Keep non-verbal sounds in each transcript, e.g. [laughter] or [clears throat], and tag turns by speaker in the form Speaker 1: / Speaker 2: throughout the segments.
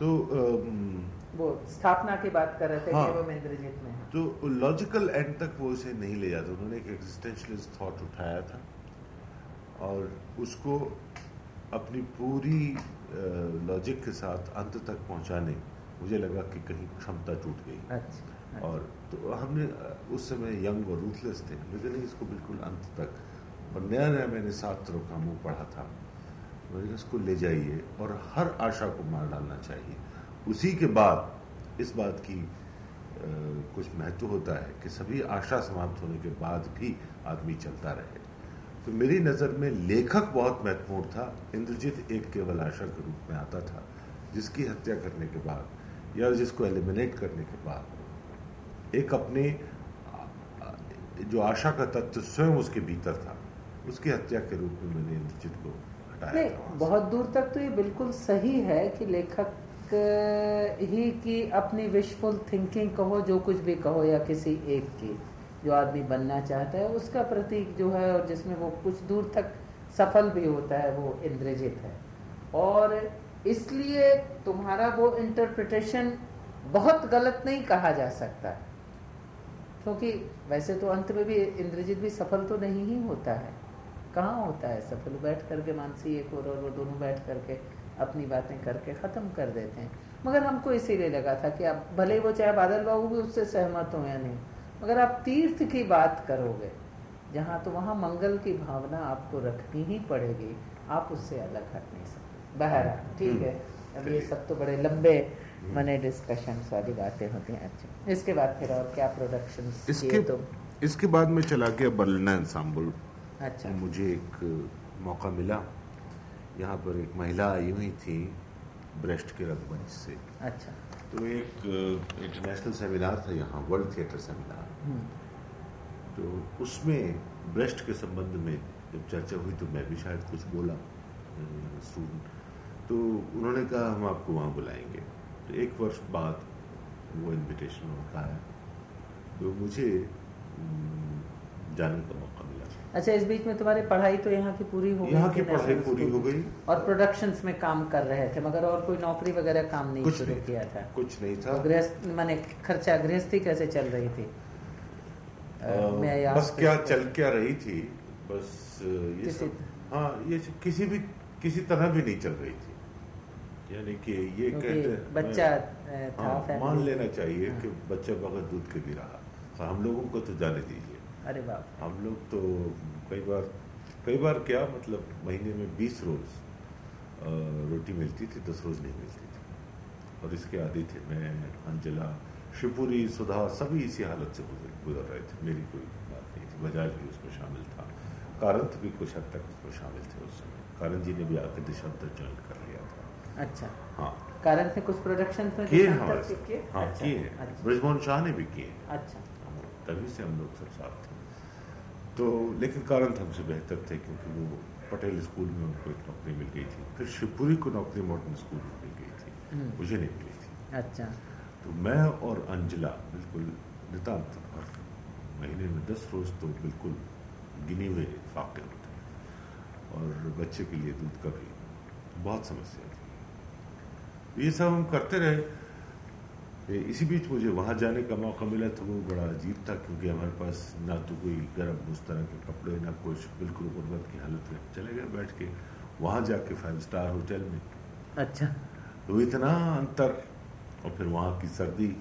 Speaker 1: तो
Speaker 2: वो स्थापना की बात कर रहे थे
Speaker 1: हाँ।
Speaker 2: वो इंद्रजीत में
Speaker 1: तो लॉजिकल एंड तक वो उसे नहीं ले जाता उन्होंने एक एग्जिस्टेंशलिस्ट थॉट उठाया था और उसको अपनी पूरी लॉजिक के साथ अंत तक पहुँचाने मुझे लगा कि कहीं क्षमता टूट गई
Speaker 2: अच्छा अच्छा।
Speaker 1: और तो हमने उस समय यंग और रूथलेस थे लेकिन नहीं इसको बिल्कुल अंत तक और नया नया मैंने सात तरह का मुँह पढ़ा था इसको ले जाइए और हर आशा को मार डालना चाहिए। उसी के बाद इस बात की अ, कुछ महत्व होता है कि सभी आशा समाप्त होने के बाद भी आदमी चलता रहे। तो मेरी नज़र में लेखक बहुत महत्वपूर्ण था। इंद्रजीत एक केवल आशा के रूप में आता था जिसकी हत्या करने के बाद या जिसको एलिमिनेट करने के बाद। एक अपने आ, आ, जो आशा का तत्व स्वयं उसके भीतर था उसकी हत्या के रूप में मैंने इंद्रजीत को हटाया
Speaker 2: नहीं
Speaker 1: था।
Speaker 2: बहुत दूर तक तो ये बिल्कुल सही है कि लेखक ही की अपनी विशफुल थिंकिंग कहो जो कुछ भी कहो या किसी एक की जो आदमी बनना चाहता है उसका प्रतीक जो है और जिसमें वो कुछ दूर तक सफल भी होता है वो इंद्रजित है। और इसलिए तुम्हारा वो इंटरप्रिटेशन बहुत गलत नहीं कहा जा सकता। क्योंकि वैसे तो अंत में भी इंद्रजीत भी सफल तो नहीं ही होता है। कहाँ होता है सफल बैठ करके मानसी एक और और वो दोनों बैठ करके अपनी बातें करके ख़त्म कर देते हैं। मगर हमको इसीलिए लगा था कि आप भले वो चाहे बादल बाबू भी उससे सहमत हो या नहीं मगर आप तीर्थ की बात करोगे जहाँ तो वहाँ मंगल की भावना आपको रखनी ही पड़ेगी आप उससे अलग हट नहीं सकते। बहरहाल ठीक है? अब ये सब तो बड़े लंबे मने डिस्कशन वाली बातें होती हैं अच्छा। इसके बाद फिर और क्या प्रोडक्शन
Speaker 1: इसके
Speaker 2: तो
Speaker 1: इसके बाद में चला गया बर्लिना ensemble
Speaker 2: अच्छा।
Speaker 1: मुझे एक मौका मिला। यहाँ पर एक महिला आई हुई थी ब्रेस्ट के रंगमंच से।
Speaker 2: अच्छा।
Speaker 1: तो एक इंटरनेशनल सेमिनार था यहाँ वर्ल्ड थिएटर सेमिनार तो उसमें ब्रेस्ट के संबंध में जब चर्चा हुई तो मैं भी शायद कुछ बोला स्टूडेंट तो उन्होंने कहा हम आपको वहाँ बुलाएँगे। तो एक वर्ष बाद वो इनविटेशन उनका आया। तो मुझे जाने का मौका मिला।
Speaker 2: अच्छा इस बीच में तुम्हारी पढ़ाई तो यहाँ की पूरी हो गई
Speaker 1: यहाँ की पढ़ाई पूरी हो गई।
Speaker 2: और प्रोडक्शंस में काम कर रहे थे मगर और कोई नौकरी वगैरह काम नहीं
Speaker 1: कुछ
Speaker 2: शुरू
Speaker 1: नहीं
Speaker 2: किया था।
Speaker 1: कुछ नहीं था।
Speaker 2: तो गृहस्थ माने खर्चा गृहस्थी कैसे चल रही थी? मैं
Speaker 1: बस क्या चल क्या रही थी? बस ये सब। हाँ ये किसी भी किसी तरह भी नहीं चल रही थी। यानी कि ये कहते
Speaker 2: बच्चा था
Speaker 1: हाँ, मान लेना चाहिए
Speaker 2: हाँ।
Speaker 1: कि बच्चा बगैर दूध के भी रहा। हम लोगों को तो जाने दीजिए।
Speaker 2: अरे बाप
Speaker 1: हम लोग तो कई बार कई बार क्या मतलब महीने में बीस रोज रोटी मिलती थी दस रोज नहीं मिलती थी। और इसके आदि थे। मैं अंजला शिवपुरी सुधा सभी इसी हालत से गुजर गुजर रहे थे। मेरी कोई बात नहीं थी। बजाज भी उसमें शामिल था। कारंत भी कुछ हद तक उसमें शामिल थे उस समय। कारंत जी ने भी आकर दिशांतर ज्वाइन कर लिया था।
Speaker 2: अच्छा।
Speaker 1: हाँ।
Speaker 2: कारण से कुछ प्रोडक्शन
Speaker 1: किए हैं हमारे। हाँ
Speaker 2: अच्छा,
Speaker 1: किए हैं।
Speaker 2: अच्छा,
Speaker 1: ब्रजमोहन शाह ने भी किए हैं।
Speaker 2: अच्छा।
Speaker 1: तभी से हम लोग सब साथ थे। तो लेकिन कारण हमसे बेहतर थे क्योंकि वो पटेल स्कूल में उनको एक नौकरी मिल गई थी। फिर शिवपुरी को नौकरी मॉडर्न स्कूल में मिल गई थी।
Speaker 2: हम्म,
Speaker 1: मुझे नहीं मिली थी।
Speaker 2: अच्छा।
Speaker 1: तो मैं और अंजला बिल्कुल नितांत और महीने में दस रोज तो बिल्कुल गिने हुए फाके होते और बच्चे के लिए दूध का भी बहुत समस्या थी। ये सब हम करते रहे। इसी बीच मुझे वहाँ जाने का मौका मिला तो वो बड़ा अजीब था क्योंकि हमारे पास ना तो कोई गर्म उस तरह के कपड़े ना कुछ बिल्कुल गुर्बत की हालत में। चले गए बैठ के। वहाँ जाके फाइव स्टार होटल में।
Speaker 2: अच्छा।
Speaker 1: तो इतना अंतर और फिर वहाँ की सर्दी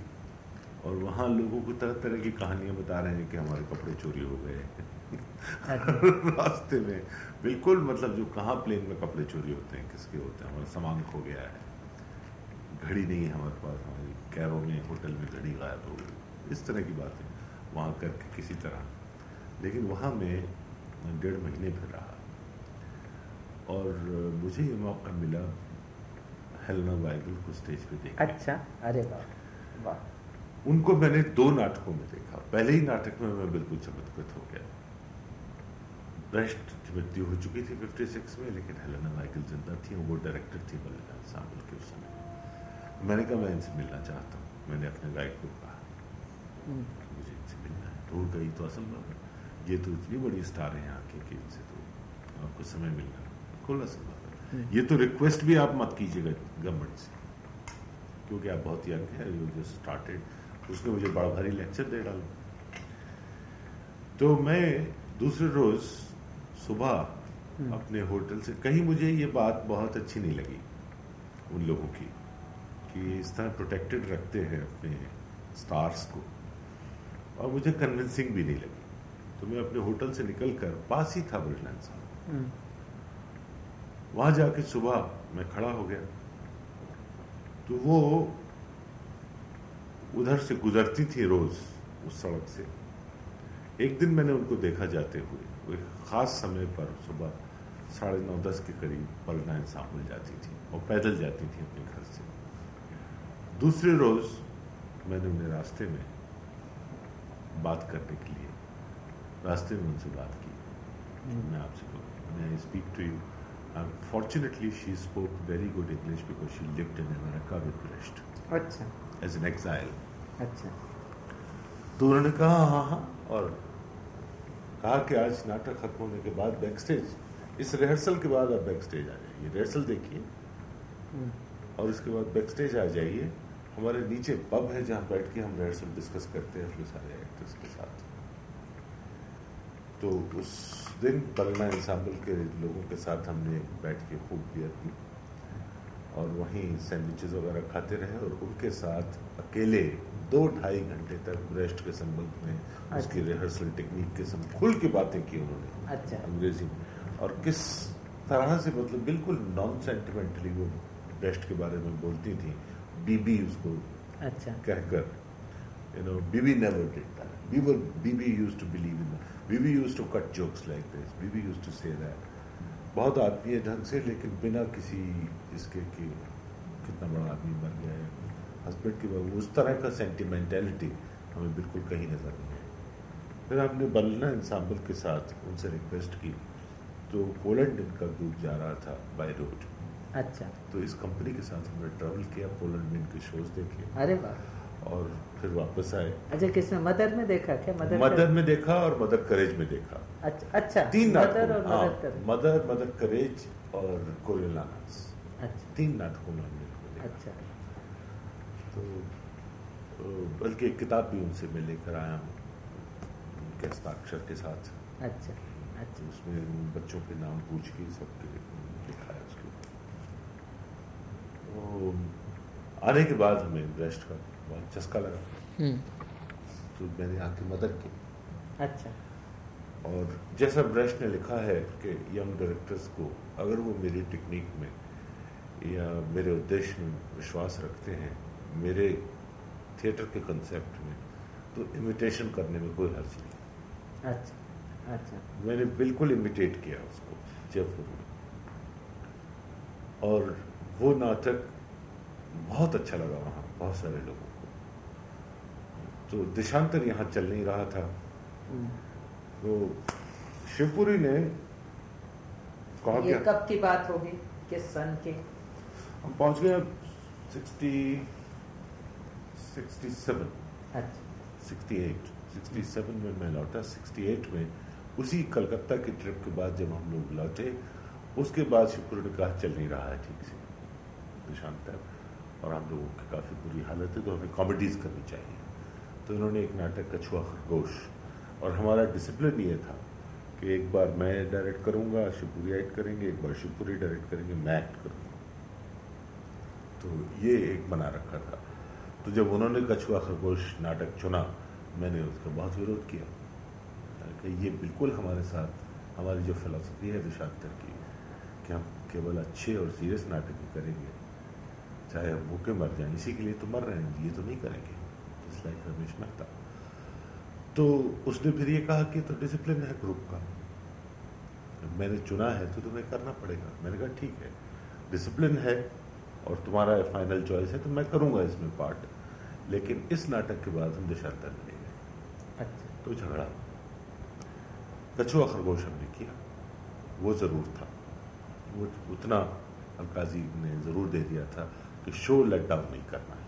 Speaker 1: और वहाँ लोगों को तरह तरह की कहानियाँ बता रहे हैं कि हमारे कपड़े चोरी हो गए।
Speaker 2: अच्छा। [laughs]
Speaker 1: रास्ते में। बिल्कुल मतलब जो कहाँ प्लेन में कपड़े चोरी होते हैं किसके होते हैं हमारा सामान खो गया है। घड़ी नहीं है हमारे पास हमारी कैबों में होटल में घड़ी गायब हो गई। इस तरह की बातें वहाँ करके किसी तरह। लेकिन वहाँ मैं डेढ़ महीने फिर रहा। और मुझे ये मौका मिला हेलना वाइगल को स्टेज पे देखा
Speaker 2: अच्छा अरे वाह वाह।
Speaker 1: उनको मैंने दो नाटकों में देखा। पहले ही नाटक में मैं बिल्कुल चमत्कृत हो गया। ब्रेस्ट की मृत्यु हो चुकी थी 56 में लेकिन हेलेना माइकल ज़िंदा थी वो डायरेक्टर थी बल्ला सामल के उस समय। मैंने कहा मैं इनसे मिलना चाहता हूँ। मैंने अपने गाइड को कहा।
Speaker 2: हम्म,
Speaker 1: मुझे इनसे मिलना है। तो गई तो असंभव है। ये तो इतनी बड़ी स्टार है यहाँ की कि इनसे तो आपको समय मिलना बिल्कुल असंभव है।
Speaker 2: हम्म।
Speaker 1: ये तो रिक्वेस्ट भी आप मत कीजिएगा गवर्नमेंट से। क्योंकि आप बहुत यंग हैं यू जस्ट स्टार्टेड उसने मुझे बड़ा भारी लेक्चर दे डाला। तो मैं दूसरे रोज सुबह हम्म। अपने होटल से कहीं मुझे ये बात बहुत अच्छी नहीं लगी उन लोगों की। कि इस तरह प्रोटेक्टेड रखते हैं अपने स्टार्स को। और मुझे कन्विंसिंग भी नहीं लगी। तो मैं अपने होटल से निकल कर पास ही था ब्रिटलैंड साहब। वहाँ जाके सुबह मैं खड़ा हो गया। तो वो उधर से गुजरती थी रोज उस सड़क से। एक दिन मैंने उनको देखा जाते हुए। एक खास समय पर सुबह साढ़े नौ दस के करीब पलना इंसान मिल जाती थी और पैदल जाती थी अपने घर। दूसरे रोज मैंने उन्हें रास्ते में बात करने के लिए रास्ते में उनसे बात की। मैं आपसे मैं speak to you Unfortunately, she spoke very good English because she lived in America with.
Speaker 2: अच्छा.
Speaker 1: As an exile.
Speaker 2: अच्छा.
Speaker 1: तो उन्होंने कहा हाँ हाँ और कहा कि आज नाटक खत्म होने के बाद बैक स्टेज इस रिहर्सल के बाद आप बैक स्टेज आ जाइए रिहर्सल देखिए हम्म। और उसके बाद बैक स्टेज आ जाइए हमारे नीचे पब है जहाँ बैठ के हम रिहर्सल डिस्कस करते हैं अपने सारे एक्टर्स के साथ तो उस दिन पलना इंसाम्बल के लोगों के साथ हमने बैठ के खूब बियर की और वहीं सैंडविचेस वगैरह खाते रहे और उनके साथ अकेले दो ढाई घंटे तक ब्रेस्ट के संबंध में अच्छा। उसकी रिहर्सल टेक्निक के संबंध खुल के बातें की उन्होंने
Speaker 2: अच्छा।
Speaker 1: अंग्रेज़ी में और किस तरह से मतलब बिल्कुल नॉन सेंटिमेंटली वो ब्रेस्ट के बारे में बोलती थी बीबी उसको
Speaker 2: अच्छा।
Speaker 1: कहकर you know Bibi never did that बीबी used to believe in Bibi use to cut jokes like this Bibi use to say that बहुत आदमी है ढंग से लेकिन बिना किसी इसके कि कितना बड़ा आदमी बन गया है। हस्बैंड की उस तरह का सेंटिमेंटेलिटी हमें बिल्कुल कहीं नज़र नहीं है फिर हमने बलना इंसाम्बल के साथ उनसे रिक्वेस्ट की तो पोलैंड इनका ग्रुप जा रहा था बाय रोड
Speaker 2: अच्छा।
Speaker 1: तो इस कंपनी के साथ हमने ट्रेवल किया पोलैंड में इनके शोज़ देखे।
Speaker 2: अरे वाह।
Speaker 1: और फिर वापस आए।
Speaker 2: अच्छा किसने? मदर में देखा क्या?
Speaker 1: मदर मदर में देखा और मदर करेज में देखा।
Speaker 2: अच्छा अच्छा
Speaker 1: तीन
Speaker 2: मदर और
Speaker 1: हाँ, मदर मदर मदर करेज और कोरियलानास
Speaker 2: अच्छा।
Speaker 1: तीन नाटकों में हमने
Speaker 2: अच्छा।
Speaker 1: तो बल्कि एक किताब भी उनसे मैं लेकर आया हूँ उनके हस्ताक्षर के साथ।
Speaker 2: अच्छा अच्छा।
Speaker 1: उसमें बच्चों के नाम पूछ के सबके लिखा तो आने के बाद हमें ब्रेस्ट का बहुत चस्का लगा।
Speaker 2: हम्म।
Speaker 1: तो मैंने आके मदद की।
Speaker 2: अच्छा।
Speaker 1: और जैसा ब्रश ने लिखा है कि यंग डायरेक्टर्स को अगर वो मेरी टेक्निक में या मेरे उद्देश्य में विश्वास रखते हैं मेरे थिएटर के कंसेप्ट में तो इमिटेशन करने में कोई हर्ज
Speaker 2: नहीं। अच्छा अच्छा।
Speaker 1: मैंने बिल्कुल इमिटेट किया उसको जयपुर में। और वो नाटक बहुत अच्छा लगा वहाँ बहुत सारे लोगों को। तो देशांतर यहाँ चल नहीं रहा था तो शिवपुरी ने
Speaker 2: कहा ये कब की बात होगी? किस सन के?
Speaker 1: हम पहुँच गए sixty sixty seven. Sixty eight sixty seven में मैं लौटा सिक्सटी एट में उसी कलकत्ता की ट्रिप के बाद जब हम लोग लौटे उसके बाद शिवपुरी ने कहा चल नहीं रहा है ठीक से देशांतर। और हम लोगों की काफ़ी बुरी हालत है तो हमें कॉमेडीज करनी चाहिए। तो इन्होंने एक नाटक कछुआ खरगोश। और हमारा डिसिप्लिन ये था कि एक बार मैं डायरेक्ट करूँगा शिवपुरी एक्ट करेंगे, एक बार शिवपुरी डायरेक्ट करेंगे, मैं एक्ट करूँगा। तो ये एक बना रखा था। तो जब उन्होंने कछुआ खरगोश नाटक चुना, मैंने उसका बहुत विरोध किया। कि ये बिल्कुल हमारे साथ, हमारी जो फिलासफी है देशांतर की, कि हम केवल अच्छे और सीरियस नाटक ही करेंगे चाहे हम भूखे मर जाएँ इसी के लिए तो मर रहे हैं ये तो नहीं करेंगे। इट्स लाइक रमेश मेहता तो उसने फिर ये कहा कि तो डिसिप्लिन है ग्रुप का। मैंने चुना है तो तुम्हें करना पड़ेगा। मैंने कहा ठीक है डिसिप्लिन है और तुम्हारा फाइनल चॉइस है तो मैं करूँगा इसमें पार्ट लेकिन इस नाटक के बाद हम देशांतर में गए।
Speaker 2: अच्छा।
Speaker 1: तो झगड़ा। कछुआ खरगोश हमने किया। वो ज़रूर था। वो उतना अलकाजी ने ज़रूर दे दिया था। कि शो लेट डाउन नहीं करना है।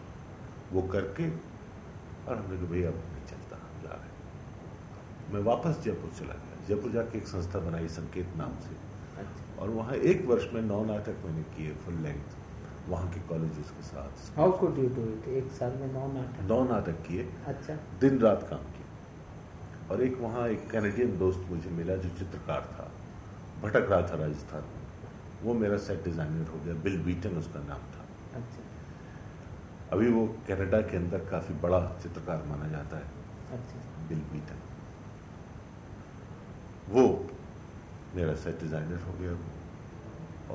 Speaker 1: वो करके और हमने कहा भैया अब नहीं चलता हम जा रहे मैं वापस जयपुर चला गया। जयपुर जाके एक संस्था बनाई संकेत नाम से। अच्छा। और वहाँ एक वर्ष में नौ नाटक मैंने किए फुल लेंथ वहाँ के कॉलेजेस के साथ।
Speaker 2: How could you do it? एक साल में नौ नाटक?
Speaker 1: नौ नाटक किए।
Speaker 2: अच्छा।
Speaker 1: दिन रात काम किए। और एक वहाँ एक कैनेडियन दोस्त मुझे मिला जो चित्रकार था। भटक रहा था राजस्थान में। वो मेरा सेट डिज़ाइनर हो गया। बिल बीटन उसका नाम था।
Speaker 2: अच्छा।
Speaker 1: अभी वो कनाडा के अंदर काफ़ी बड़ा चित्रकार माना जाता है।
Speaker 2: अच्छा।
Speaker 1: Bill beaten. वो मेरा सेट डिज़ाइनर हो गया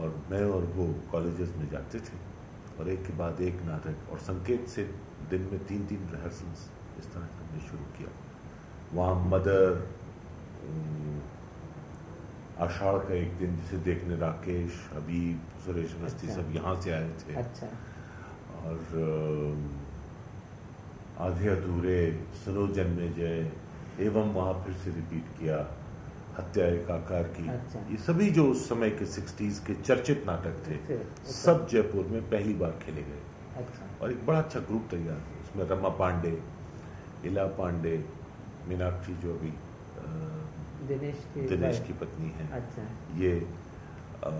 Speaker 1: और मैं और वो कॉलेजेस में जाते थे। और एक के बाद एक नाटक। और संकेत से दिन में तीन तीन रिहर्सल्स इस तरह से हमने शुरू किया। वहाँ मदर आषाढ़ का एक दिन जिसे देखने राकेश हबीब सुरेश अवस्थी
Speaker 2: अच्छा।
Speaker 1: सब यहाँ से आए थे।
Speaker 2: अच्छा।
Speaker 1: और आधे अधूरे सुनो जन्मे जय एवं वहाँ फिर से रिपीट किया हत्या एक आकार की।
Speaker 2: अच्छा।
Speaker 1: ये सभी जो उस समय के सिक्सटीज के चर्चित नाटक थे
Speaker 2: थे,
Speaker 1: सब जयपुर में पहली बार खेले गए।
Speaker 2: अच्छा।
Speaker 1: और एक बड़ा अच्छा ग्रुप तैयार हुआ उसमें रमा पांडे इला पांडे मीनाक्षी जो अभी
Speaker 2: दिनेश की
Speaker 1: दिनेश की पत्नी है।
Speaker 2: अच्छा।
Speaker 1: ये अ,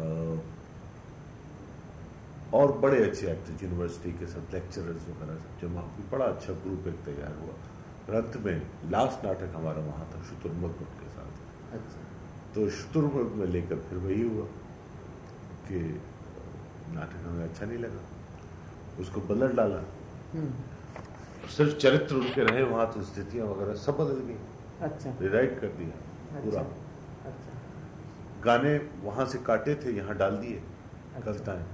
Speaker 1: और बड़े अच्छे एक्टर्स यूनिवर्सिटी के सब लेक्चरर्स वगैरह सब जमा हुए बड़ा अच्छा ग्रुप एक तैयार हुआ। अंत में लास्ट नाटक हमारा वहाँ था शुतुरमुर्ग के साथ।
Speaker 2: अच्छा।
Speaker 1: तो शुतुरमुर्ग में लेकर फिर वही हुआ कि नाटक हमें अच्छा नहीं लगा। उसको बदल डाला।
Speaker 2: हम्म।
Speaker 1: सिर्फ़ चरित्र उनके रहे वहाँ तो स्थितियाँ वगैरह सब बदल गई।
Speaker 2: अच्छा।
Speaker 1: रिराइट कर दिया। पूरा।
Speaker 2: अच्छा। अच्छा।
Speaker 1: गाने वहाँ से काटे थे यहाँ डाल दिए
Speaker 2: अच्छा।
Speaker 1: कविताएँ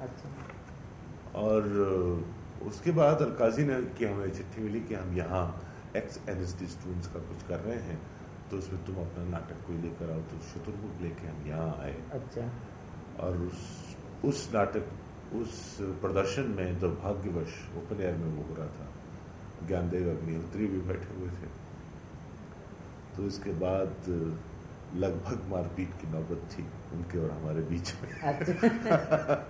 Speaker 2: अच्छा।
Speaker 1: और उसके बाद अलकाजी ने की हमें चिट्ठी मिली कि हम यहाँ X N S T students का कुछ कर रहे हैं तो उसमें तुम अपना नाटक कोई लेकर आओ तो शुतुरमुर्ग लेके हम यहाँ आए।
Speaker 2: अच्छा।
Speaker 1: और उस उस नाटक उस प्रदर्शन में दुर्भाग्यवश ओपन एयर में वो हो रहा था। ज्ञानदेव अग्निहोत्री भी बैठे हुए थे। तो इसके बाद लगभग मारपीट की नौबत थी उनके और हमारे बीच में।
Speaker 2: अच्छा।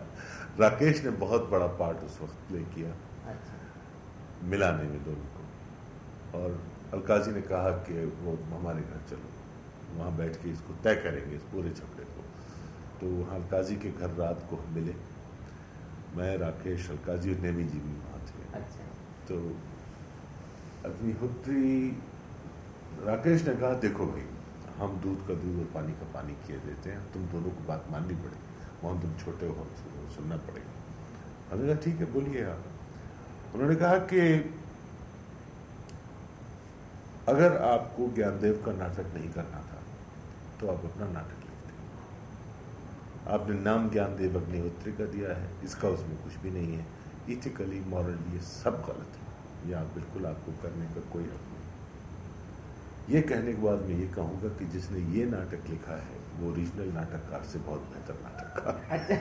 Speaker 2: [laughs]
Speaker 1: राकेश ने बहुत बड़ा पार्ट उस वक्त प्ले किया।
Speaker 2: अच्छा।
Speaker 1: मिलाने में दोनों को। और अलकाजी ने कहा कि वो हमारे घर चलो। वहाँ बैठ के इसको तय करेंगे इस पूरे झगड़े को। तो वहाँ अलकाजी के घर रात को हम मिले। मैं राकेश अलकाजी और नेमी जी भी वहाँ थे।
Speaker 2: अच्छा।
Speaker 1: तो अग्निहोत्री राकेश ने कहा, देखो भाई, हम दूध का दूध और पानी का पानी किए देते हैं, तुम दोनों को बात माननी पड़ेगी। वहाँ तुम छोटे हो सुनना पड़ेगा। हमने कहा, ठीक है, बोलिए आप। उन्होंने कहा कि अगर आपको ज्ञानदेव का नाटक नहीं करना था तो आप अपना नाटक लिखते आपने नाम ज्ञानदेव अग्निहोत्री का दिया है, इसका उसमें कुछ भी नहीं है। इथिकली, मॉरली सब गलत है। ये आप बिल्कुल आपको करने का कोई हक ये कहने के बाद मैं ये कहूँगा कि जिसने ये नाटक लिखा है वो ओरिजिनल नाटककार से बहुत बेहतर नाटककार
Speaker 2: अच्छा।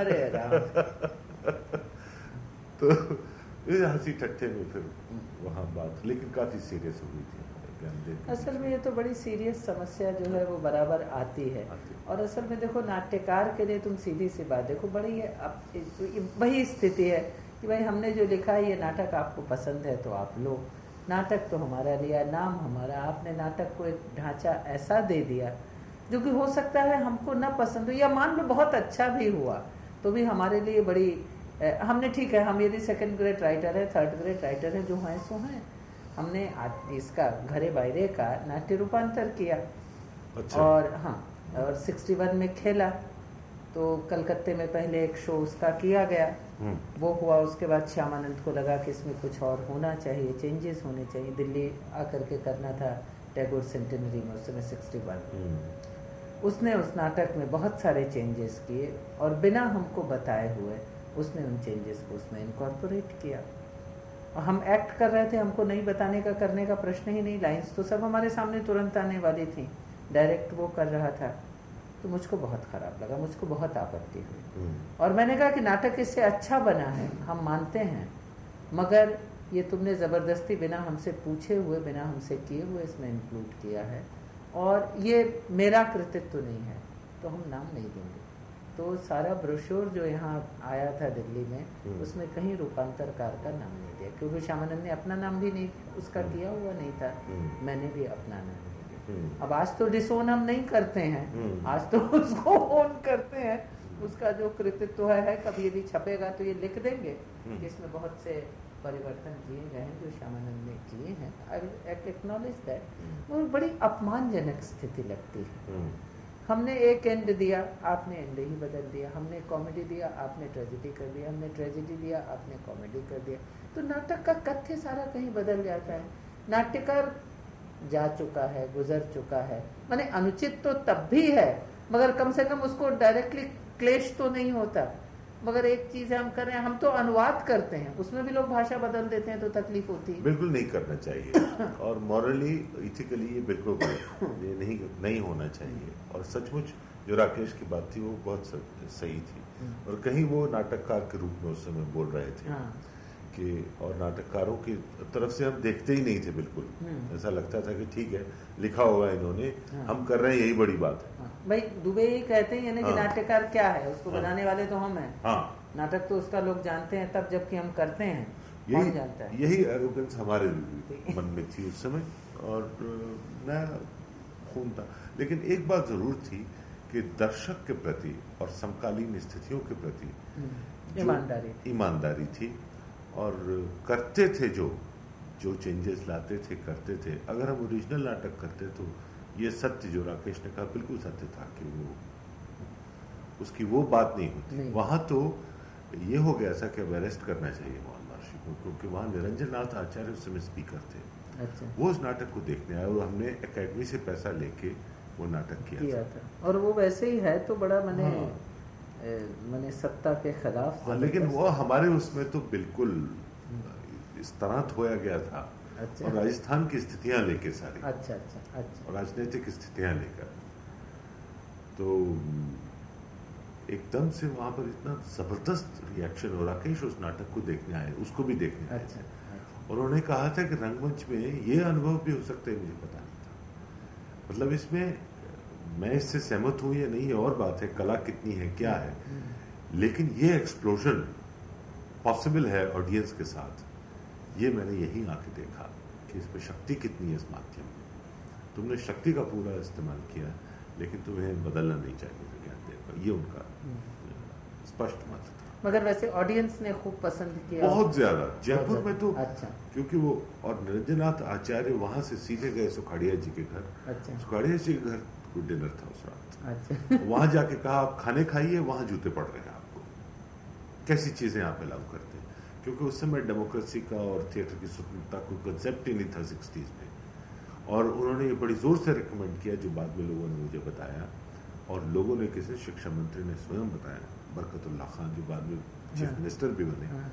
Speaker 2: अरे राम। [laughs]
Speaker 1: तो इस हँसी ठट्ठे में फिर वहाँ बात लेकिन काफ़ी सीरियस हो गई थी
Speaker 2: असल में ये तो बड़ी सीरियस समस्या जो है वो बराबर आती है। और असल में देखो नाट्यकार के लिए तुम सीधी सी बात देखो बड़ी ये वही स्थिति है कि भाई हमने जो लिखा है ये नाटक आपको पसंद है तो आप लो। नाटक तो हमारा लिया नाम हमारा आपने नाटक को एक ढांचा ऐसा दे दिया जो कि हो सकता है हमको ना पसंद हो या मान लो बहुत अच्छा भी हुआ तो भी हमारे लिए बड़ी हमने ठीक है हम यदि सेकंड ग्रेड राइटर है थर्ड ग्रेड राइटर है जो हैं सो हैं। हमने आज इसका घरे बाहरे का नाट्य रूपांतर किया।
Speaker 1: अच्छा।
Speaker 2: और हाँ और 61 में खेला तो कलकत्ते में पहले एक शो उसका किया गया। वो हुआ उसके बाद श्यामानंद को लगा कि इसमें कुछ और होना चाहिए चेंजेस होने चाहिए। दिल्ली आकर के करना था टैगोर सेंटेनरी में उस समय सिक्सटी वन
Speaker 1: हम्म,
Speaker 2: उसने उस नाटक में बहुत सारे चेंजेस किए और बिना हमको बताए हुए उसने उन चेंजेस को उसमें इनकॉर्पोरेट किया। और हम एक्ट कर रहे थे हमको नहीं बताने का करने का प्रश्न ही नहीं। लाइंस तो सब हमारे सामने तुरंत आने वाली थी। डायरेक्ट वो कर रहा था। तो मुझको बहुत खराब लगा मुझको बहुत आपत्ति हुई
Speaker 1: हम्म,
Speaker 2: और मैंने कहा कि नाटक इससे अच्छा बना है हम मानते हैं मगर ये तुमने ज़बरदस्ती बिना हमसे पूछे हुए बिना हमसे किए हुए इसमें इंक्लूड किया है और ये मेरा कृतित्व नहीं है तो हम नाम नहीं देंगे तो सारा ब्रोशोर जो यहाँ आया था दिल्ली में
Speaker 1: हम्म।
Speaker 2: उसमें कहीं रूपांतरकार का नाम नहीं दिया क्योंकि श्यामानंद ने अपना नाम भी नहीं उसका
Speaker 1: हम्म।
Speaker 2: किया हुआ नहीं था। मैंने भी अपना नाम। अब आज तो डिसोन हम नहीं करते हैं।
Speaker 1: हम्म।
Speaker 2: आज तो उसको ओन करते हैं। उसका जो कृतित्व है, कभी यदि छपेगा तो ये लिख देंगे।
Speaker 1: हम्म।
Speaker 2: इसमें बहुत से परिवर्तन किए गए हैं जो श्यामानंद ने किए हैं। I acknowledge that
Speaker 1: hmm.
Speaker 2: वो बड़ी अपमानजनक स्थिति लगती है।
Speaker 1: हम्म,
Speaker 2: हमने एक एंड दिया आपने एंड ही बदल दिया। हमने कॉमेडी दिया आपने ट्रेजिडी कर दिया। हमने ट्रेजिडी दिया आपने कॉमेडी कर दिया। तो नाटक का कथ्य सारा कहीं बदल जाता है। नाट्यकार जा चुका है गुजर चुका है। माने अनुचित तो तब भी है मगर कम से कम उसको डायरेक्टली क्लेश तो नहीं होता। मगर एक चीज़ हम कर रहे हैं हम तो अनुवाद करते हैं। उसमें भी लोग भाषा बदल देते हैं तो तकलीफ़ होती है।
Speaker 1: बिल्कुल नहीं करना चाहिए। [laughs] और मॉरली इथिकली ये बिल्कुल ये नहीं नहीं होना चाहिए। और सचमुच जो राकेश की बात थी वो बहुत सही थी। और कहीं वो नाटककार के रूप में उस समय बोल रहे थे।
Speaker 2: हाँ।
Speaker 1: कि और नाटककारों की तरफ़ से हम देखते ही नहीं थे बिल्कुल।
Speaker 2: हम्म।
Speaker 1: ऐसा लगता था कि ठीक है लिखा होगा इन्होंने
Speaker 2: हाँ।
Speaker 1: हम कर रहे हैं यही बड़ी बात है।
Speaker 2: हाँ, भाई दुबे ही कहते हैं ना कि
Speaker 1: हाँ।
Speaker 2: नाट्यकार क्या है उसको
Speaker 1: हाँ।
Speaker 2: बनाने वाले तो हम हैं।
Speaker 1: हाँ।
Speaker 2: नाटक तो उसका लोग जानते हैं तब जबकि हम करते हैं कौन जानता है?
Speaker 1: यही यही एरोगेंस हमारे मन में थी उस समय और नया खून था। लेकिन एक बात ज़रूर थी कि दर्शक के प्रति और समकालीन स्थितियों के प्रति
Speaker 2: हम्म, ईमानदारी
Speaker 1: ईमानदारी थी और करते थे जो जो चेंजेस लाते थे करते थे। अगर हम ओरिजिनल नाटक करते तो ये सत्य जो राकेश ने कहा बिल्कुल सत्य था कि वो उसकी वो बात नहीं होती।
Speaker 2: नहीं।
Speaker 1: वहाँ तो ये हो गया था कि अब अरेस्ट करना चाहिए मोहन मार्शी को क्योंकि वहाँ निरंजन नाथ आचार्य उस समय स्पीकर थे।
Speaker 2: अच्छा।
Speaker 1: वो उस नाटक को देखने आए और हमने एकेडमी से पैसा लेके वो नाटक किया,
Speaker 2: किया
Speaker 1: था।
Speaker 2: था। और वो वैसे ही है तो बड़ा मैंने
Speaker 1: हाँ।
Speaker 2: मैंने सत्ता के खिलाफ
Speaker 1: हाँ, लेकिन वो हमारे उसमें तो बिल्कुल इस तरह धोया गया था।
Speaker 2: अच्छा।
Speaker 1: और राजस्थान की स्थितियाँ लेके सारी।
Speaker 2: अच्छा अच्छा अच्छा।
Speaker 1: और राजनीतिक स्थितियाँ लेकर। तो एकदम से वहाँ पर इतना ज़बरदस्त रिएक्शन हो राकेश उस नाटक को देखने आए उसको भी देखने आए।
Speaker 2: अच्छा अच्छा।
Speaker 1: और उन्होंने कहा था कि रंगमंच में ये अनुभव भी हो सकता है मुझे पता नहीं था। मतलब इसमें मैं इससे सहमत हूँ या नहीं और बात है कला कितनी है क्या है।
Speaker 2: हम्म,
Speaker 1: लेकिन ये एक्सप्लोजन पॉसिबल है ऑडियंस के साथ। ये मैंने यही आके देखा कि इसमें शक्ति कितनी है इस माध्यम में। तुमने शक्ति का पूरा इस्तेमाल किया लेकिन तुम्हें बदलना नहीं चाहिए विज्ञान देव का। ये उनका
Speaker 2: हम्म।
Speaker 1: स्पष्ट मत था।
Speaker 2: मगर वैसे ऑडियंस ने खूब पसंद किया।
Speaker 1: बहुत ज़्यादा। जयपुर में तो
Speaker 2: अच्छा।
Speaker 1: क्योंकि वो और निरंजनाथ आचार्य वहाँ से सीधे गए सुखाड़िया जी के घर।
Speaker 2: अच्छा।
Speaker 1: सुखाड़िया जी के घर को डिनर था उस रात।
Speaker 2: अच्छा।
Speaker 1: वहाँ जाके कहा आप खाने खाइए वहाँ जूते पड़ रहे हैं आपको। कैसी चीज़ें आप अलाउ करते हैं? क्योंकि उस समय डेमोक्रेसी का और थिएटर की स्वतंत्रता कोई कंसेप्ट ही नहीं था सिक्सटीज में। और उन्होंने ये बड़ी ज़ोर से रिकमेंड किया जो बाद में लोगों ने मुझे बताया। और लोगों ने किसी? शिक्षा मंत्री ने स्वयं बताया। बरकतुल्ला खान जो बाद में चीफ
Speaker 2: हाँ।
Speaker 1: मिनिस्टर भी बने।
Speaker 2: हाँ,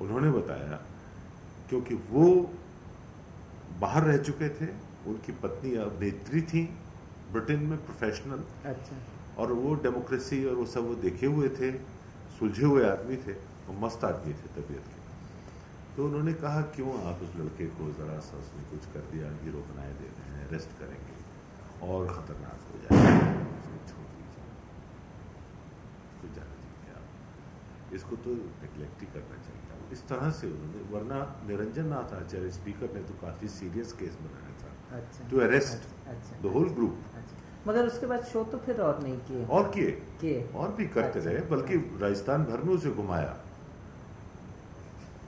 Speaker 1: उन्होंने बताया क्योंकि वो बाहर रह चुके थे उनकी पत्नी अभिनेत्री थी ब्रिटेन में प्रोफेशनल
Speaker 2: अच्छा।
Speaker 1: और वो डेमोक्रेसी और वो सब वो देखे हुए थे सुलझे हुए आदमी थे और मस्त आदमी थे तबीयत के। तो उन्होंने कहा क्यों आप उस लड़के को जरा सा उसने कुछ कर दिया हीरो बनाए दे रहे हैं अरेस्ट करेंगे और खतरनाक हो जाएगा। इसको छोड़ दीजिए। जाने दीजिए आप इसको तो नेग्लेक्ट ही करना चाहिए इस तरह से उन्होंने वरना निरंजन नाथ आचार्य स्पीकर ने तो काफ़ी सीरियस केस बनाया था।
Speaker 2: अच्छा, अच्छा
Speaker 1: द होल ग्रुप
Speaker 2: मगर उसके बाद शो तो फिर और नहीं किए।
Speaker 1: और किए।
Speaker 2: किए।
Speaker 1: और भी करते
Speaker 2: अच्छा।
Speaker 1: रहे बल्कि राजस्थान भर में उसे घुमाया।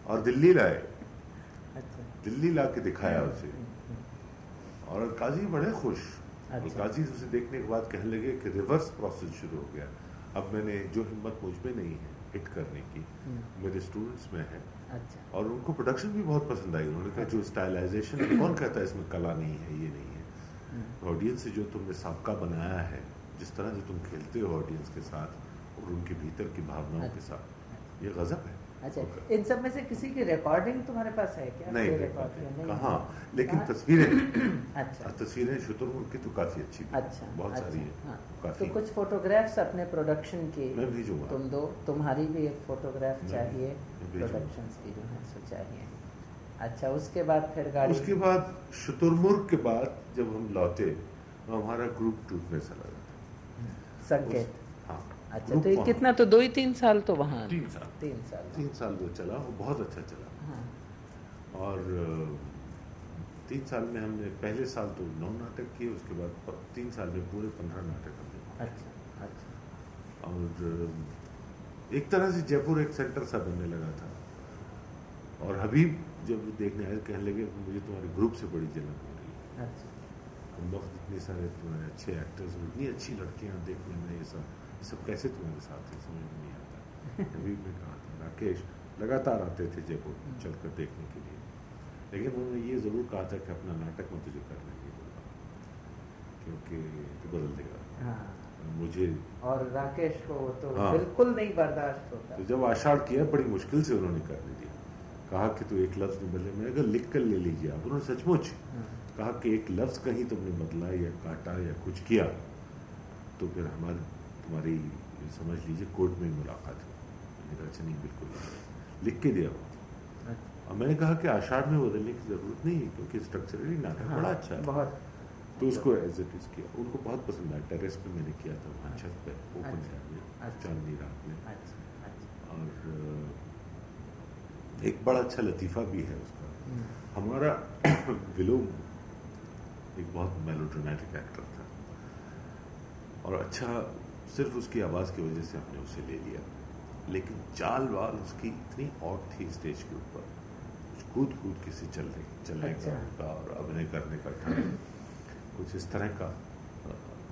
Speaker 1: और दिल्ली लाए।
Speaker 2: अच्छा।
Speaker 1: दिल्ली ला के दिखाया उसे।
Speaker 2: हम्म, हम्म,
Speaker 1: और अलकाजी बड़े खुश।
Speaker 2: अच्छा।
Speaker 1: अलकाजी उसे देखने के बाद कहने लगे कि रिवर्स प्रोसेस शुरू हो गया। अब मैंने जो हिम्मत मुझमें नहीं है हिट करने की
Speaker 2: हम्म,
Speaker 1: मेरे स्टूडेंट्स में है।
Speaker 2: अच्छा।
Speaker 1: और उनको प्रोडक्शन भी बहुत पसंद आई। उन्होंने कहा जो स्टाइलाइजेशन कौन कहता है इसमें कला नहीं है ये नहीं है?
Speaker 2: हम्म,
Speaker 1: ऑडियंस से जो तुमने सबका बनाया है जिस तरह से तुम खेलते हो ऑडियंस के साथ और उनके भीतर की भावनाओं के साथ ये गजब है।
Speaker 2: अच्छा इन सब में से किसी की रिकॉर्डिंग तुम्हारे पास है क्या?
Speaker 1: नहीं कहाँ? लेकिन तस्वीरें। [clears throat]
Speaker 2: अच्छा।
Speaker 1: तस्वीरें शुतुरमुर्ग की तो काफ़ी अच्छी
Speaker 2: अच्छा
Speaker 1: बहुत
Speaker 2: अच्छा,
Speaker 1: सारी है।
Speaker 2: हाँ। तो कुछ फोटोग्राफ्स अपने प्रोडक्शन की
Speaker 1: मैं भेजूँगा
Speaker 2: तुम दो। तुम्हारी भी एक फोटोग्राफ चाहिए। प्रोडक्शंस की जो है सो चाहिए। अच्छा उसके बाद फिर गाड़ी।
Speaker 1: उसके बाद शुतुरमुर्ग के बाद जब हम लौटे तो हमारा ग्रुप टूटने सा लगा
Speaker 2: संकेत।
Speaker 1: हाँ
Speaker 2: अच्छा तो ये कितना तो दो ही तीन साल तो वहाँ।
Speaker 1: तीन साल।
Speaker 2: तीन साल।
Speaker 1: तीन साल जो चला वो बहुत अच्छा चला।
Speaker 2: हाँ।
Speaker 1: और तीन साल में हमने पहले साल तो नौ नाटक किए उसके बाद तीन साल में पूरे पंद्रह नाटक हमने
Speaker 2: अच्छा अच्छा।
Speaker 1: और एक तरह से जयपुर एक सेंटर सा बनने लगा था। और हबीब जब देखने आए कहने लगे मुझे तुम्हारे ग्रुप से बड़ी जलन हो रही है।
Speaker 2: अच्छा।
Speaker 1: तुम लोग इतने सारे तुम्हारे अच्छे एक्टर्स इतनी अच्छी लड़कियाँ देखने में ये सब। सब कैसे तुम्हारे साथ है? समझ में नहीं आता। हबीब ने कहा था? राकेश लगातार आते थे जयपुर चलकर देखने के लिए। लेकिन उन्होंने ये ज़रूर कहा था कि अपना नाटक मैं तुझे करने नहीं दूँगा क्योंकि तो बदल देगा।
Speaker 2: हाँ।
Speaker 1: मुझे
Speaker 2: और राकेश को तो
Speaker 1: हाँ।
Speaker 2: बिल्कुल नहीं बर्दाश्त होता।
Speaker 1: तो जब आषाढ़ किया बड़ी मुश्किल से उन्होंने करने दिया कहा कि तू एक लफ्ज नहीं बदले। मैंने कहा लिख कर ले लीजिए आप। उन्होंने सचमुच
Speaker 2: हाँ,
Speaker 1: कहा कि एक लफ्ज कहीं तुमने बदला या काटा या कुछ किया तो फिर हमारी तुम्हारी समझ लीजिए कोर्ट में मुलाकात हुई। मैंने कहा अच्छा नहीं बिल्कुल लिख के दिया वो।
Speaker 2: अच्छा।
Speaker 1: और मैंने कहा कि आषाढ़ में बदलने की ज़रूरत नहीं है क्योंकि स्ट्रक्चरली नाटक
Speaker 2: हाँ,
Speaker 1: बड़ा अच्छा है।
Speaker 2: बहुत।
Speaker 1: तो उसको एज इट इज़ किया। उनको बहुत पसंद आया। टेरेस पे मैंने किया था वहाँ छत पे ओपन
Speaker 2: अच्छा।
Speaker 1: एयर में
Speaker 2: अच्छा।
Speaker 1: चांदनी रात में।
Speaker 2: अच्छा अच्छा।
Speaker 1: और एक बड़ा अच्छा लतीफा भी है उसका।
Speaker 2: हम्म,
Speaker 1: हमारा [clears throat] विलोम एक बहुत मेलोड्रामेटिक एक्टर था। और अच्छा सिर्फ़ उसकी आवाज़ की वजह से हमने उसे ले लिया लेकिन चाल वाल उसकी इतनी ऑड थी स्टेज के ऊपर कुछ कूद कूद के से चलने चलने
Speaker 2: अच्छा।
Speaker 1: का उनका और अभिनय करने का था कुछ इस तरह का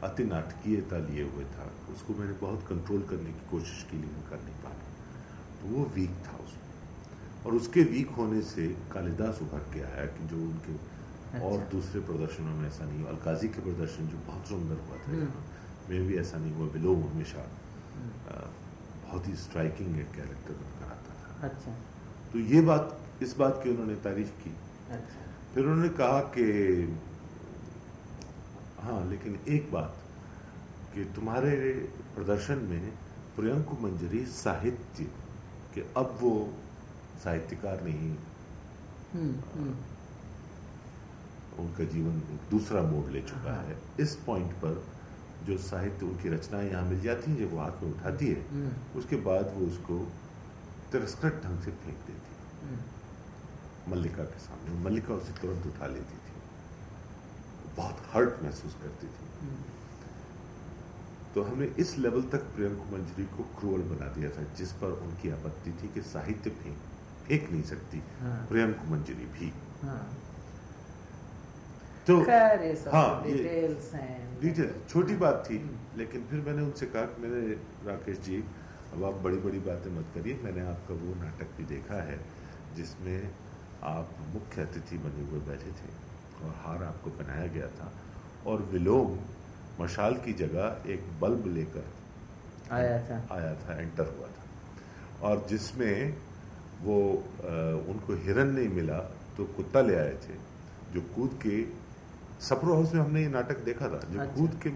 Speaker 1: अति नाटकीयता लिए हुए था उसको मैंने बहुत कंट्रोल करने की कोशिश की लेकिन कर नहीं पाया तो वो वीक था उसमें और उसके वीक होने से कालिदास उभर के आया कि जो उनके
Speaker 2: अच्छा। और।
Speaker 1: दूसरे प्रदर्शनों में ऐसा नहीं अलकाजी के प्रदर्शन जो बहुत सुंदर हुआ था
Speaker 2: हम्म।
Speaker 1: में भी ऐसा नहीं हुआ विलोम हमेशा बहुत ही स्ट्राइकिंग एक कैरेक्टर बनकर आता था।
Speaker 2: अच्छा।
Speaker 1: तो ये बात इस बात की उन्होंने तारीफ़ की।
Speaker 2: अच्छा।
Speaker 1: फिर उन्होंने कहा कि हाँ लेकिन एक बात कि तुम्हारे प्रदर्शन में प्रियंक मंजरी साहित्य कि अब वो साहित्यकार नहीं
Speaker 2: हम्म, हम्म,
Speaker 1: उनका जीवन दूसरा मोड़ ले चुका
Speaker 2: हाँ।
Speaker 1: है। इस पॉइंट पर जो साहित्य उनकी रचनाएँ यहाँ मिल जाती हैं जब वो हाथ में उठाती है
Speaker 2: हम्म,
Speaker 1: उसके बाद वो उसको तिरस्कृत ढंग से फेंक देती है
Speaker 2: हम्म,
Speaker 1: मल्लिका के सामने मल्लिका उसे तुरंत उठा लेती थी। बहुत हर्ट महसूस करती थी।
Speaker 2: हम्म,
Speaker 1: तो हमने इस लेवल तक प्रियंक मंजरी को क्रूअल बना दिया था जिस पर उनकी आपत्ति थी कि साहित्य फेंक फेंक नहीं सकती।
Speaker 2: हाँ।
Speaker 1: प्रियंक मंजरी भी।
Speaker 2: हाँ।
Speaker 1: तो हाँ, ये- डिटेल छोटी बात थी
Speaker 2: हम्म।
Speaker 1: लेकिन फिर मैंने उनसे कहा कि मैंने राकेश जी अब आप बड़ी बड़ी बातें मत करिए मैंने आपका वो नाटक भी देखा है जिसमें आप मुख्य अतिथि बने हुए बैठे थे और हार आपको पहनाया गया था और विलोम मशाल की जगह एक बल्ब लेकर
Speaker 2: आया था
Speaker 1: आया था एंटर हुआ था और जिसमें वो अ, उनको हिरन नहीं मिला तो कुत्ता ले आए थे जो कूद के सप्रो हाउस में हमने ये नाटक देखा था जो
Speaker 2: अच्छा।
Speaker 1: कूद के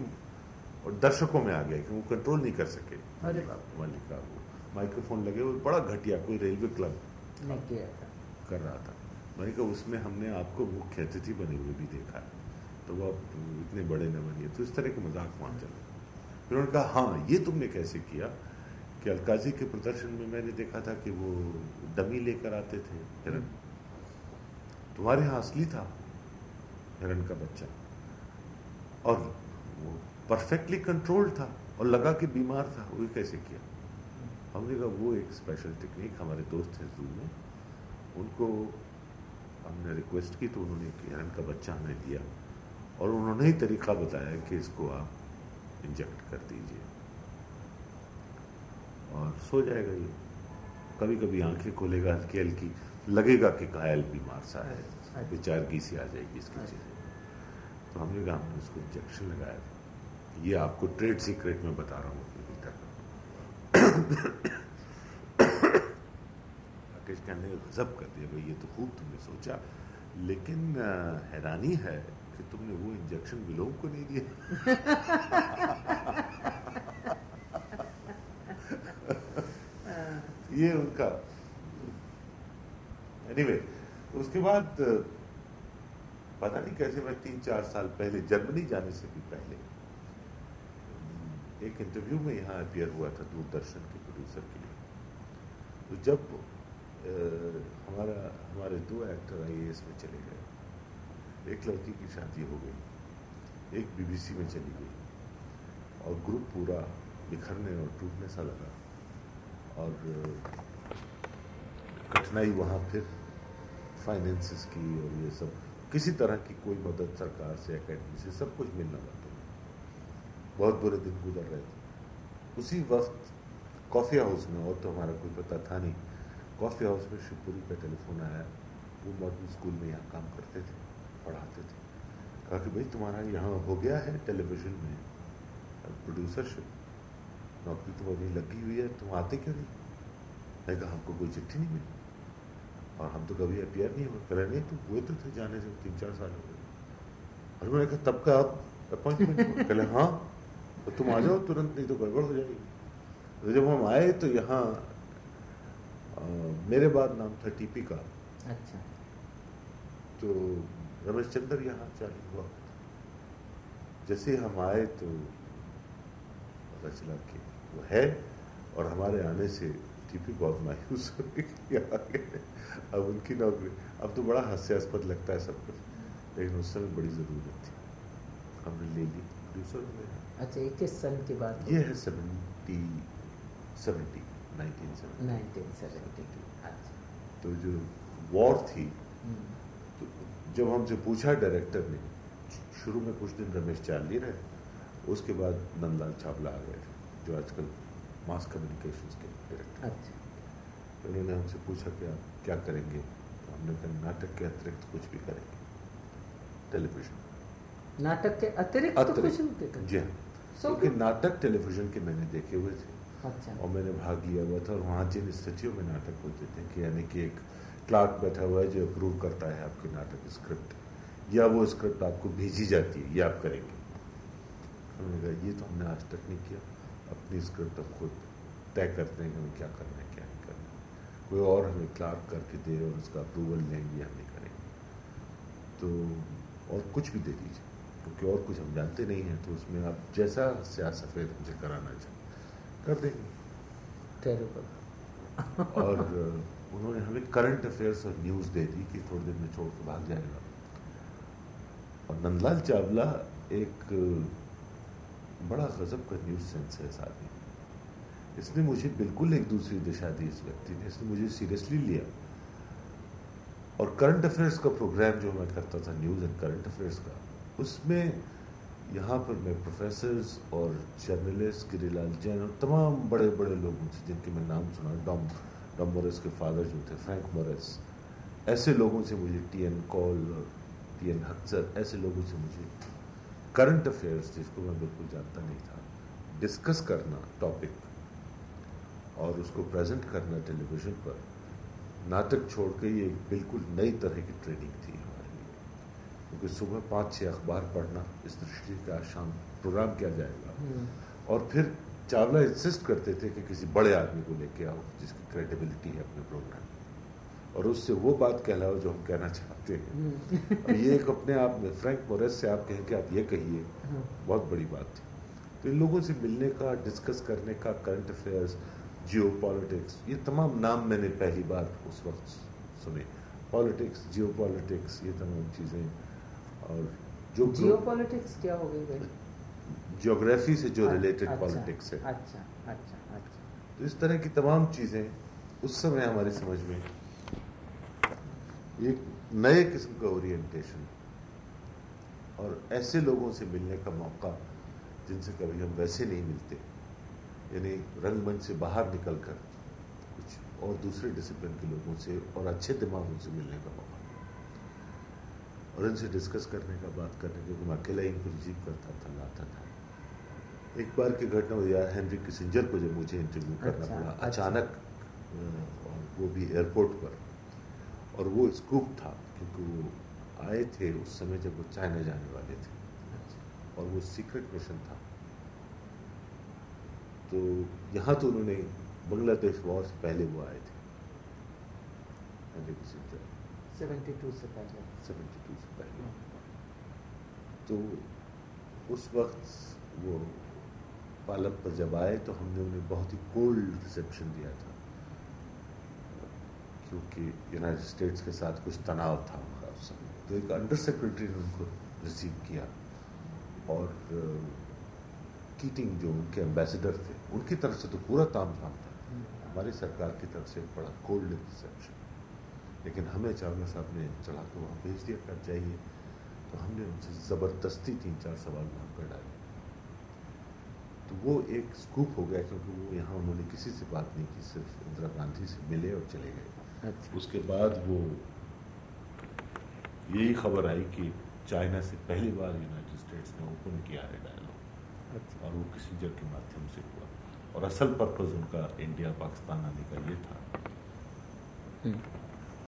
Speaker 1: और दर्शकों में आ गया कि वो कंट्रोल नहीं कर सके।
Speaker 2: अरे बाप।
Speaker 1: मल्लिका वो माइक्रोफोन लगे हुए बड़ा घटिया कोई रेलवे क्लब कर रहा था। मैंने कहा उसमें हमने आपको मुख्य अतिथि बने हुए भी देखा है। तो वो आप इतने बड़े न बनिए। तो इस तरह के मज़ाक वहाँ चले। फिर उन्होंने कहा हाँ ये तुमने कैसे किया कि अलकाजी के प्रदर्शन में मैंने देखा था कि वो डमी लेकर आते थे हिरन। तुम्हारे यहाँ असली था? हिरन का बच्चा। और वो परफेक्टली कंट्रोल्ड था और लगा कि बीमार था। वो कैसे किया? हमने कहा वो एक स्पेशल टेक्निक हमारे दोस्त हैं जू में। उनको हमने रिक्वेस्ट की तो उन्होंने एक हिरन का बच्चा हमें दिया। और उन्होंने ही तरीका बताया कि इसको आप इंजेक्ट कर दीजिए। और सो जाएगा ये। कभी कभी आँखें खोलेगा हल्की हल्की लगेगा कि घायल बीमार सा है।
Speaker 2: अच्छा।
Speaker 1: बेचारगी सी आ जाएगी इसकी
Speaker 2: अच्छा।
Speaker 1: तो हमने कहा हमने उसको इंजेक्शन लगाया था। ये आपको ट्रेड सीक्रेट में बता रहा हूँ अपने भीतर। राकेश कहने ने गजब कर दिया भाई ये तो खूब तुमने सोचा। लेकिन हैरानी है कि तुमने वो इंजेक्शन विलोम को नहीं दिया। [laughs] ये उनका। एनीवे anyway, उसके बाद पता नहीं कैसे मैं तीन चार साल पहले जर्मनी जाने से भी पहले एक इंटरव्यू में यहाँ अपियर हुआ था दूरदर्शन के प्रोड्यूसर के लिए। तो जब अ, हमारा हमारे दो एक्टर आई में चले गए एक लड़की की शादी हो गई एक बीबीसी में चली गई और ग्रुप पूरा बिखरने और टूटने सा लगा और कठिनाई वहाँ फिर फाइनेंसिस की और ये सब किसी तरह की कोई मदद सरकार से अकेडमी से सब कुछ मिलना बंद हो बहुत बुरे दिन गुजर रहे थे। उसी वक्त कॉफ़ी हाउस में, और तो हमारा कोई पता था नहीं, कॉफ़ी हाउस में शिवपुरी का टेलीफोन आया। वो मॉडर्न स्कूल में यहाँ काम करते थे, पढ़ाते थे। कहा कि भाई, तुम्हारा यहाँ हो गया है टेलीविज़न में प्रोड्यूसरशिप। नौकरी तो अभी लगी हुई है, तुम आते क्यों नहीं? कहा, हमको कोई चिट्ठी नहीं मिली। और हम तो कभी अपियर नहीं हुए। कह नहीं तो हुए तो थे जाने से तीन चार साल हो गए। और मैंने कहा तब का आप अपॉइंटमेंट कहले हाँ तो तुम आ जाओ तुरंत नहीं तो गड़बड़ हो जाएगी। तो जब हम आए तो यहाँ मेरे बाद नाम था टीपी का।
Speaker 2: अच्छा।
Speaker 1: तो रमेश चंद्र यहाँ चालू हुआ। जैसे हम आए तो पता चला कि वो है और हमारे आने से टीपी बहुत मायूस हो गई अब उनकी नौकरी अब तो बड़ा हास्यास्पद लगता है सब कुछ। लेकिन उस समय बड़ी ज़रूरत थी। हमने ले ली प्रोड्यूसर
Speaker 2: हो अच्छा ये किस सन की बात
Speaker 1: ये है सेवेंटी सेवेंटी नाइनटीन
Speaker 2: सेवेंटी। अच्छा।
Speaker 1: तो जो वॉर थी हम्म। तो जब हमसे पूछा डायरेक्टर ने शुरू में कुछ दिन रमेश चार्ली रहे उसके बाद नंदलाल छावला आ गए जो आजकल मास कम्युनिकेशन के डायरेक्टर अच्छा। उन्होंने हमसे पूछा कि आप क्या करेंगे? तो हमने कहा नाटक के अतिरिक्त कुछ भी करेंगे। टेलीविज़न
Speaker 2: नाटक के अतिरिक्त तो
Speaker 1: कुछ जी हाँ। क्योंकि नाटक टेलीविज़न के मैंने देखे हुए थे। अच्छा। और मैंने भाग लिया हुआ था और वहाँ जिन स्थितियों में नाटक होते थे कि यानी कि एक क्लार्क बैठा हुआ है जो अप्रूव करता है आपके नाटक स्क्रिप्ट या वो स्क्रिप्ट आपको भेजी जाती है ये आप करेंगे। हमने कहा ये तो हमने आज तक नहीं किया। अपनी स्क्रिप्ट हम खुद तय करते हैं कि हमें क्या करना है क्या नहीं करना कोई और हमें क्लार्क करके दे और उसका अप्रूवल लेंगे हम नहीं करेंगे। तो और कुछ भी दे दीजिए क्योंकि और कुछ हम जानते नहीं हैं तो उसमें आप जैसा स्या सफ़ेद मुझे कराना चाहें कर देंगे। और उन्होंने हमें करंट अफेयर्स और न्यूज़ दे दी कि थोड़ी देर में छोड़ के भाग जाएगा। और नंदलाल चावला एक बड़ा गजब का न्यूज़ सेंस है इस आदमी इसने मुझे बिल्कुल एक दूसरी दिशा दी इस व्यक्ति ने। इसने मुझे सीरियसली लिया। और करंट अफेयर्स का प्रोग्राम जो मैं करता था न्यूज़ एंड करंट अफेयर्स का, उसमें यहाँ पर मैं प्रोफेसर्स और जर्नलिस्ट गिरीलाल जैन और तमाम बड़े बड़े लोगों से जिनके मैं नाम सुना, डॉम डॉम मोरेस के फादर जो थे, फ्रैंक मोरेस, ऐसे लोगों से मुझे टी एन कॉल और टी एन हक्सर ऐसे लोगों से मुझे करंट अफेयर्स जिसको मैं बिल्कुल जानता नहीं था डिस्कस करना टॉपिक और उसको प्रेजेंट करना टेलीविज़न पर नाटक छोड़ के ये बिल्कुल नई तरह की ट्रेनिंग थी हमारे लिए। क्योंकि सुबह पाँच छः अखबार पढ़ना इस दृष्टि का शाम प्रोग्राम किया जाएगा। हम्म। और फिर चावला इंसिस्ट करते थे कि किसी बड़े आदमी को लेके आओ जिसकी क्रेडिबिलिटी है अपने प्रोग्राम और उससे वो बात कहलाओ जो हम कहना चाहते हैं। हम्म। [laughs] और ये एक अपने आप में फ्रैंक मोरेस से आप कहें कि आप ये कहिए हाँ। बहुत बड़ी बात थी। तो इन लोगों से मिलने का डिस्कस करने का करंट अफेयर्स जियो पॉलिटिक्स ये तमाम नाम मैंने पहली बार उस वक्त सुने। पॉलिटिक्स जियो पॉलिटिक्स ये तमाम चीज़ें और
Speaker 2: जो जियो पॉलिटिक्स क्या हो गई भाई?
Speaker 1: जियोग्राफी से जो रिलेटेड अच्छा, पॉलिटिक्स है।
Speaker 2: अच्छा अच्छा अच्छा।
Speaker 1: तो इस तरह की तमाम चीज़ें उस समय हमारी समझ में एक नए किस्म का ओरिएंटेशन और ऐसे लोगों से मिलने का मौका जिनसे कभी हम वैसे नहीं मिलते यानी रंगमंच से बाहर निकलकर कुछ और दूसरे डिसिप्लिन के लोगों से और अच्छे दिमागों से मिलने का मौका और इनसे डिस्कस करने का बात करने क्योंकि मैं अकेला इनको रिसीव करता था लाता था एक बार की घटना हुई यार हेनरी किसिंजर को जब मुझे इंटरव्यू करना अच्छा, पड़ा अच्छा। अचानक और वो भी एयरपोर्ट पर और वो स्कूप था क्योंकि वो आए थे उस समय जब वो चाइना जाने वाले थे। और वो सीक्रेट मिशन था। तो यहाँ तो उन्होंने बांग्लादेश वॉर से पहले वो आए थे।
Speaker 2: सेवेंटी टू से पहले।
Speaker 1: सेवेंटी टू से पहले। तो उस वक्त वो पालक पर जब आए तो हमने उन्हें बहुत ही कोल्ड रिसेप्शन दिया था। क्योंकि यूनाइटेड स्टेट्स के साथ कुछ तनाव था उनका उस समय। तो एक अंडर सेक्रेटरी ने उनको रिसीव किया और कीटिंग जो उनके एम्बेसडर थे, उनकी तरफ़ से तो पूरा ताम झाम था। हमारी सरकार की तरफ़ से बड़ा कोल्ड रिसेप्शन लेकिन हमें चावला साहब ने चढ़ा के वहाँ भेज दिया कर जाइए। तो हमने उनसे ज़बरदस्ती तीन चार सवाल वहाँ पर डाले। तो वो एक स्कूप हो गया, क्योंकि वो यहाँ उन्होंने किसी से बात नहीं की, सिर्फ़ इंदिरा गांधी से मिले और चले गए। अच्छा। उसके बाद वो यही खबर आई कि चाइना से पहली बार यूनाइटेड स्टेट्स ने ओपन किया है डायलॉग अच्छा। और वो किसी जगह के माध्यम से हुआ और असल पर्पज उनका इंडिया पाकिस्तान आने का ये था हम्म।